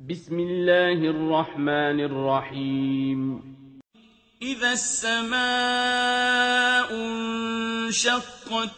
بسم الله الرحمن الرحيم. إذا السماء انشقت